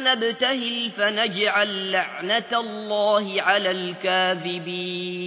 نبتهل فنجعل لعنة الله على الكاذبين.